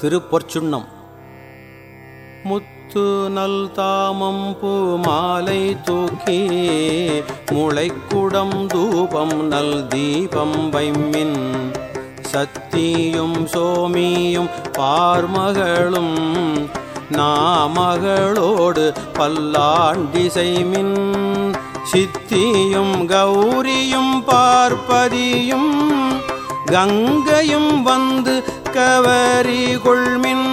திருப்பொற்சுண்ணம் முத்து நல் தாமம் பூ மாலை தூக்கி முளைக்குடம் தூபம் நல் தீபம் வைமின் சத்தியும் சோமியும் பார்மகளும் நாமகளோடு பல்லாண்டிசைமின். சித்தியும் கௌரியும் பார்ப்பதியும் கங்கையும் வந்து கவரி கொள்மின்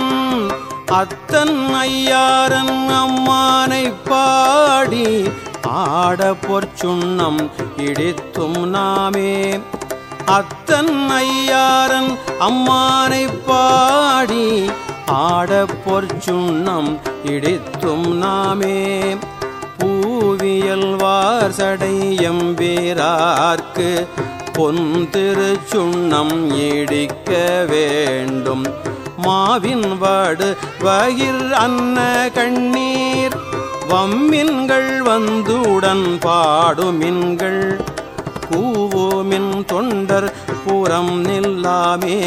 அத்தன் ஐயாரன் அம்மானை பாடி ஆட பொற்சுண்ணம் இடித்தும் நாமே. அத்தன் ஐயாரன் அம்மானை பாடி ஆட பொற்சுண்ணம் இடித்தும் நாமே. பூவியல் வார்சடை எம்பீரார்க்கு பொன் இடிக்க வேண்டும். மாவின் வாடு வயிர் அன்ன கண்ணீர். வம்மின்கள் வந்துடன் பாடுமின்கள் கூவோமின் தொண்டர் புறம் நில்லாமே.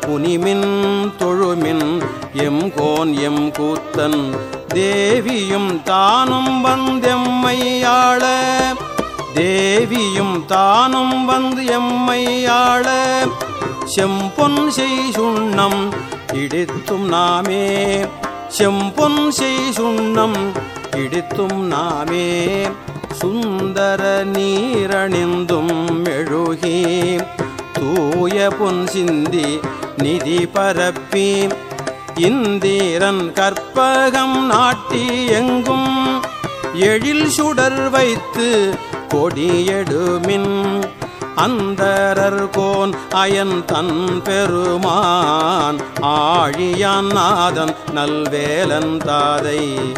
புனிமின் தொழுமின் எம் கோன் எம் கூத்தன். தேவியும் தானும் வந்தெம்மையாள. தேவியும் தானும் வந்து எம்மையாள செம்பொன் செய் சுண்ணம் இடித்தும் நாமே. செம்பொன் செய் சுண்ணம் இடித்தும் நாமே. சுந்தர நீரணிந்தும் மெழுகி. தூய பொன் சிந்தி நிதி பரப்பி. இந்திரன் கற்பகம் நாட்டி எங்கும். எழில் சுடர் வைத்து கொடியெடுமின் அந்தரர்கோன் அயன் தன் பெருமான் ஆழியான் நாதன் நல்வேலன் தாதை.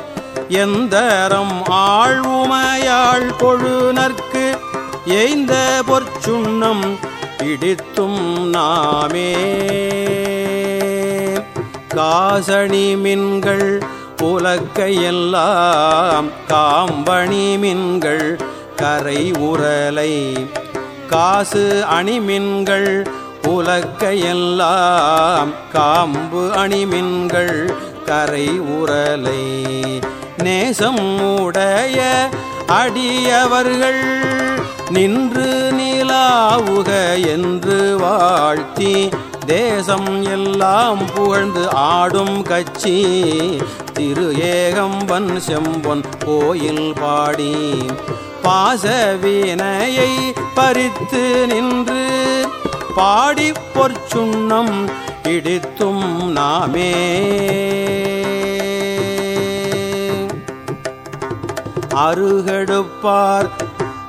எந்தரம் ஆழ்வுமையாள் கொழுனர்க்கு எய்ந்த பொற்சுண்ணம் இடித்தும் நாமே. காசணி மின்கள் உலக்கையெல்லாம் காம்பணி மின்கள் கரை உரலை காசு அணிமின்கள் உலக்கையெல்லாம். காம்பு அணிமின்கள் கரை உரலை நேசம் உடைய அடியவர்கள் நின்று நீலாவுக என்று வாழ்த்தி. தேசம் எல்லாம் புகழ்ந்து ஆடும் கட்சி. திரு ஏகம்பன் செம்பொன் கோயில் பாடி. பாசவினையை பறித்து நின்று பாடி பொற்சுண்ணம் இடித்தும் நாமே. அருகெடுப்பார்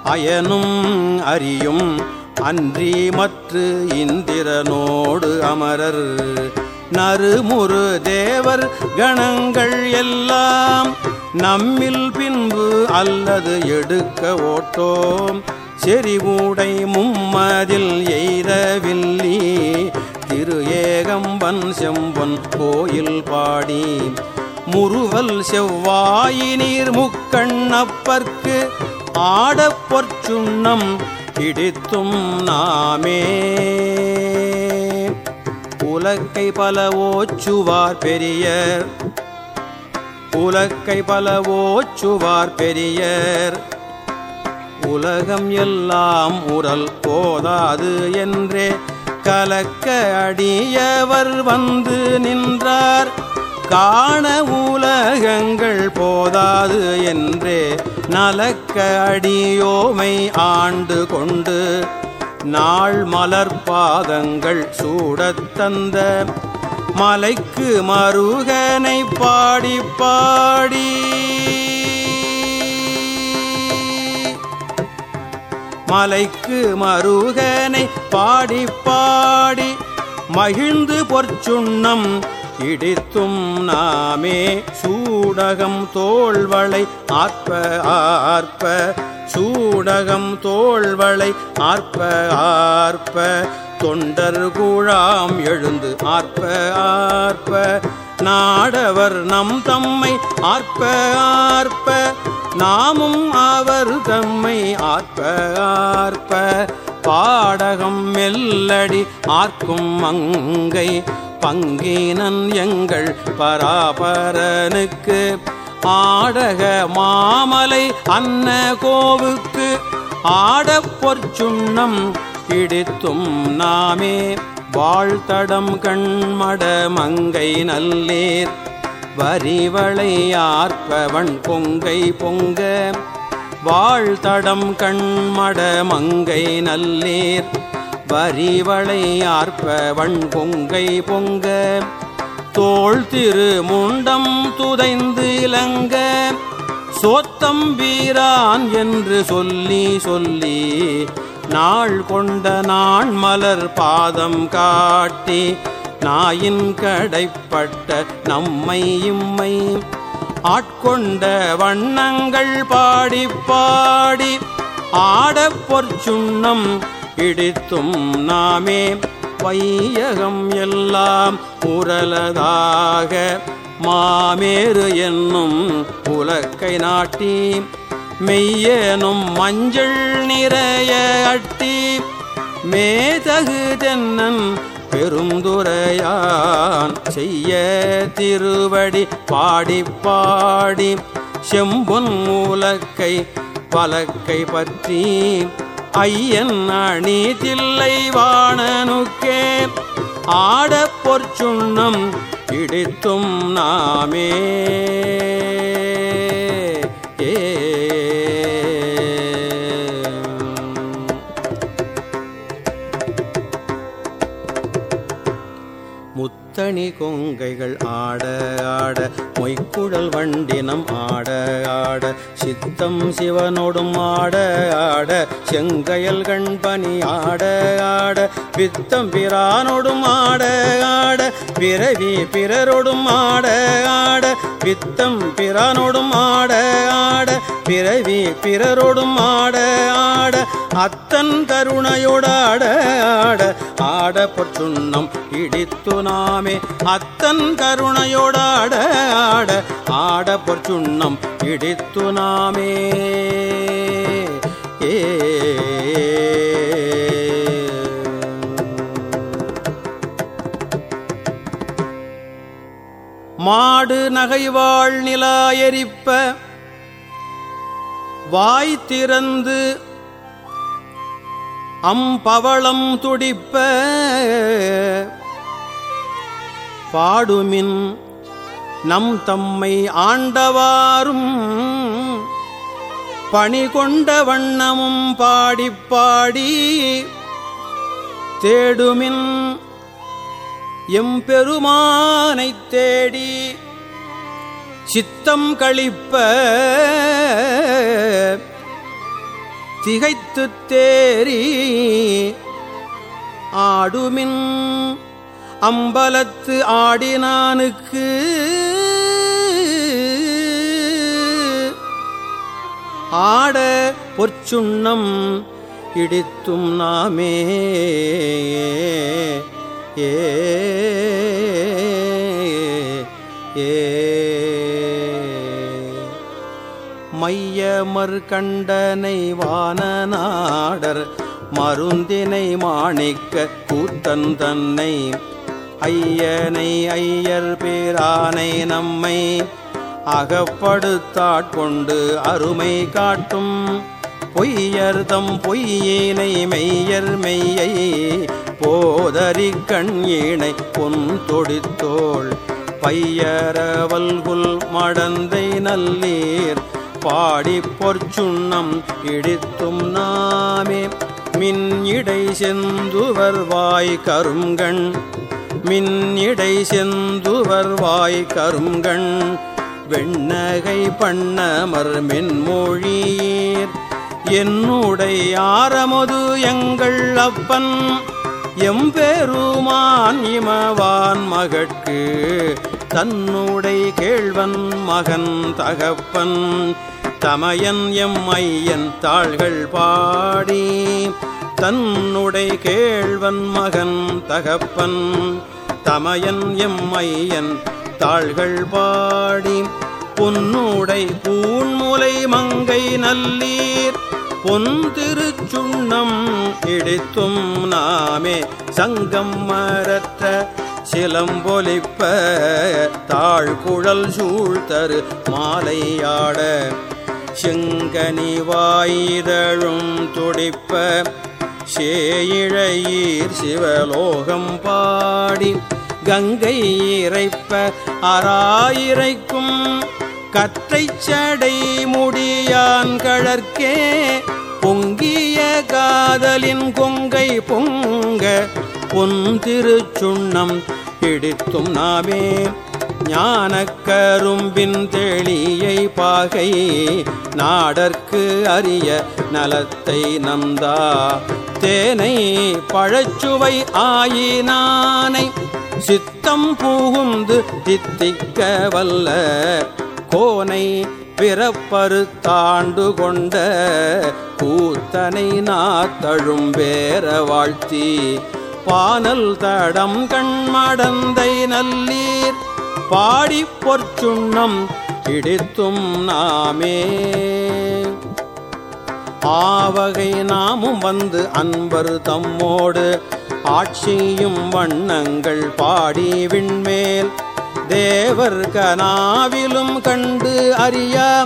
அயனும் அறியும் அன்றி மற்ற இந்திரனோடு அமரர். நறுமுறு தேவர் கணங்கள் எல்லாம் நம்மில் பின்பு அல்லது எடுக்க ஓட்டோம். செறிவூடை மும்மதில் எய்தவில்லி திரு ஏகம்பன் செம்பன் கோயில் பாடி. முறுவல் செவ்வாயினீர் முக்கண்ணப்பர்க்கு ஆடப்பொற்சுண்ணம் இடித்தும் நாமே. உலக்கை பல ஓச்சுவார் பெரியர். உலக்கை பல ஓச்சுவார் பெரியர். உலகம் எல்லாம் உரல் போதாது என்றே கலக்க அடியவர் வந்து நின்றார். காண உலகங்கள் போதாது என்றே நலக்க அடியோமை ஆண்டு கொண்டு நாள் மலர் பாதங்கள் சூடத் தந்த. மலைக்கு மருகனை பாடி பாடி. மலைக்கு மருகனை பாடி பாடி. மகிழ்ந்து பொற்சுண்ணம் இடித்தும் நாமே. சூடகம் தோள்வளை ஆற்ப ஆற்ப சூடகம் தோள்வளை ஆர்ப்ப ஆர்ப்ப. தொண்டர் குழாம் எழுந்து ஆர்ப்ப ஆர்ப்ப. நாடவர் நம் தம்மை ஆர்ப்ப ஆர்ப்ப. நாமும் அவர் தம்மை ஆர்ப்ப ஆர்ப்ப. பாடகம் மெல்லடி ஆர்க்கும் மங்கை. பங்கினன் எங்கள் பராபரனுக்கு ஆடக மாமலை அன்ன கோவுக்கு ஆடப் பொற்சுண்ணம் இடித்தும் நாமே. வாழ்த்தடம் கண்மட மங்கை நல்லேர். வரிவளை ஆர்ப்பவன் பொங்கை பொங்க. வாழ்த்தடம் கண்மட மங்கை நல்லேர். வரிவளை ஆர்ப்பவன் பொங்கை பொங்க. தோள் திரு முண்டம் துதைந்து இலங்க சோத்தம் வீரான் என்று சொல்லி சொல்லி நாள் கொண்ட நாள் மலர் பாதம் காட்டி நாயின் கடைப்பட்ட நம்மை இம்மை. ஆட்கொண்ட வண்ணங்கள் பாடி பாடி ஆடப் பொற்சுண்ணம் இடித்தும் நாமே. வையகம் எல்லாம் உரலதாக மாமேறு என்னும் உலக்கை நாட்டி மெய்யேனும் மஞ்சள் நிறைய அட்டி மேதகு தென்னன் பெருந்துரையான் செய்ய திருவடி பாடி பாடி செம்பொன் மூலக்கை பலக்கை பற்றி ஐயன் அணி தில்லை வாணனுக்கே. ஆடப் பொற்சுண்ணம் இடித்தும் நாமே. முத்தணி கொங்கைகள் ஆட ஆட மொய்க்குழல் வண்டினம் ஆட ஆட சித்தம் சிவனோடும் ஆட ஆட செங்கையல் கண்பனி ஆட ஆட பித்தம் பிரானோடும் ஆட ஆட பிறவி பிறரோடும் ஆட ஆட பித்தம் பிரானோடும் ஆட ஆட பிறவி பிறரோடும் ஆட ஆட அத்தன் கருணையோடாட ஆட பொற்றுண்ணம் இடித்து நாமே. அத்தன் கருணையோடாட ஆட ஆட பொற்றுண்ணம் இடித்து நாமே. ஏ. மாடு நகைவாள் நிலாயரிப்ப வாய் திறந்து அம்பவளம் துடிப்ப பாடுமின் நம் தம்மை ஆண்டவாரும் பணி கொண்ட வண்ணமும் பாடி பாடி தேடுமின் எம்பெருமானைத் தேடி சித்தம் கழிப்ப திகைத்து தேறி ஆடுமின் அம்பலத்து ஆடினானுக்கு ஆட பொற்சுண்ணம் இடித்தும் நாமே. ஏ ஏ. மையமர் கண்டனை வானநாடர் மருந்தினை மாணிக்க கூத்தன் தன்னை. ஐயனை ஐயர் பேரானை நம்மை அகப்படுத்தாட்கொண்டு அருமை காட்டும். பொய்யர்தம் பொய்யினை மெய்யர் மெய்யை போதறி கண் ஈனை பொன் தொடித்தோள். பையரவல்குல் மடந்தை நல்லீர் பாடி பொற்சுண்ணம் இடித்தும் நாமே. மின் இடை செந்துவர் வாய் கருங்கண். மின் இடை செந்துவர் வாய் கருங்கண். வெண்ணகை பண்ணமர் மென்மொழியீர். என்னுடை ஆரமுது எங்கள் அப்பன். எம்பெருமான் இமவான் மகட்கு. தன்னுடை கேழ்வன் மகன் தகப்பன் தமயன் எம் ஐயன் தாள்கள் பாடி தன்னுடை கேழ்வன் மகன் தகப்பன் தமயன் எம் ஐயன் தாள்கள் பாடி. பொன்னுடை பூண்முலை மங்கை நல்லீர் பொன் திருச்சுண்ணம் இடித்தும் நாமே சங்கம் மரற்ற சிலம்பொலிப்ப தாழ்குழல் சூழ்த்தரு மாலையாட செங்கனி வாய்தழும் துடிப்ப சேயிழையீர் சிவலோகம் பாடி. கங்கை இறைப்ப அராயிரைக்கும் கற்றை சடை முடியான் கழற்கே. பொங்கிய காதலின் கொங்கை பொங்க பொன் திருச்சுண்ணம் பிடித்தும் நாமே ஞானக்கரும்பின் தெளியை பாகை நாடற்கு அரிய நலத்தை நந்தா. தேனை பழச்சுவை ஆயினானை சித்தம் புகுந்து தித்திக்க வல்ல. கோனை பிறப்பரு தாண்டு கொண்ட கூத்தனை நாத்தழும் வேற வாழ்த்தி. பானல் தடம் கண்மடந்தை நல்லீர். பாடி பொற்சுண்ணம் இடித்தும் நாமே. ஆவகை நாமும் வந்து அன்பர் தம்மோடு ஆட்சியும் வண்ணங்கள் பாடி விண்மேல். தேவர் கனாவிலும் கண்டு அறிய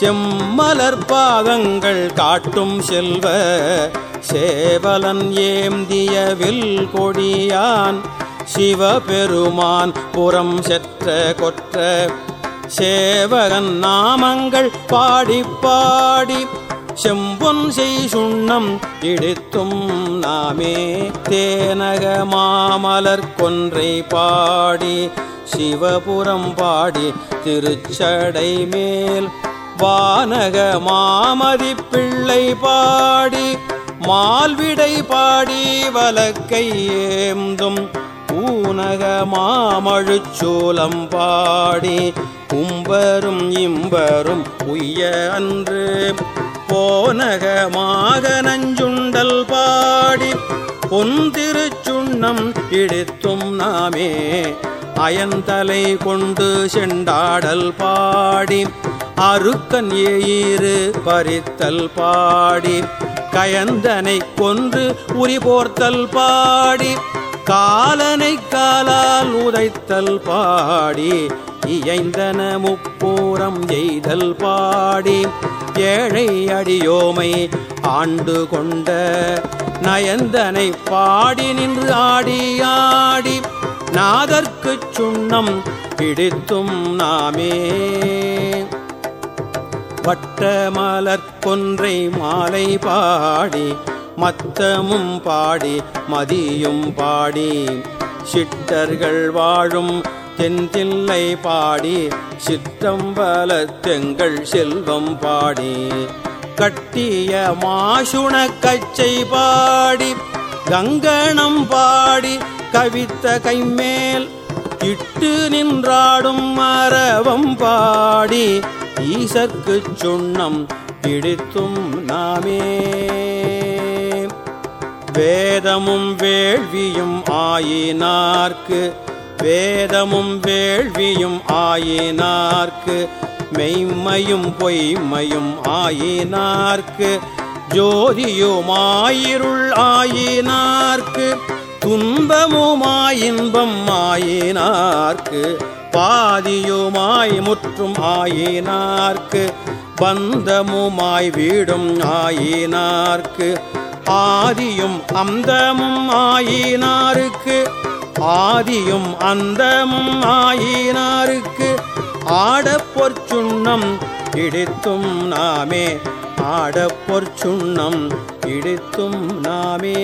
செம்மலர் பாதங்கள் காட்டும் செல்வ சேவலன் ஏந்திய வில் கொடியான் சிவபெருமான் புறம் செற்ற கொற்ற சேவகன் நாமங்கள் பாடி பாடி செம்பொன் செய் சுண்ணம் இடித்தும் நாமே தேனக மாமலர் கொன்றை பாடி சிவபுரம் பாடி திருச்சடை மேல் வானக மாமதி பிள்ளை பாடி மால்விடை பாடி வலக்கை ஏந்தும் ஊனக மாமழுச்சோலம் பாடி கும்பரும் இம்பரும் உய்ய அன்று. போனகமாக நஞ்சுண்டல் பாடி பொந்திருச்சுண்ணம் இடித்தும் நாமே. அயந்தலை கொண்டு செண்டாடல் பாடி அருக்கன் ஏயிறு பறித்தல் பாடி. கயந்தனை கொன்று உரிபோர்த்தல் பாடி காலனை காலால் உதைத்தல் பாடி இயைந்தன முப்பூரம் எய்தல் பாடி. ஏழை அடியோமை ஆண்டு கொண்ட நயந்தனை பாடி நின்று ஆடி ஆடி நாதற்குச் சுண்ணம் பிடித்தும் நாமே. வட்டமலர் கொன்றை மாலை பாடி மத்தமும் பாடி மதியும் பாடி. சிட்டர்கள் வாழும் தென்தில்லை பாடி சிற்றம்பல தெங்கள் செல்வம் பாடி. கட்டிய மாசுண கச்சை பாடி கங்கணம் பாடி கவித்த கைமேல் இட்டு நின்றாடும் மரவம் பாடி. ஈசர்க்குச் சுண்ணம் பிடித்தும் நாமே. வேதமும் வேள்வியும் ஆயினார்க்கு வேதமும் வேள்வியும் ஆயினார்க்கு மெய்மையும் பொய்மையும் ஆயினார்க்கு ஜோதியுமாயிருள் ஆயினார்க்கு துன்பமுமாயின்பம் ஆயினார்க்கு பாதியுமாய் முற்றும் ஆயினார்க்கு பந்தமுமாய் வீடும் ஆயினார்க்கு ஆதியும் அந்தமும் ஆயினாருக்கு ஆதியும் அந்தமும் ஆயினாருக்கு ஆடப்பொற்சுண்ணம் இடித்தும் நாமே ஆடப்பொற்சுண்ணம் இடித்தும் நாமே.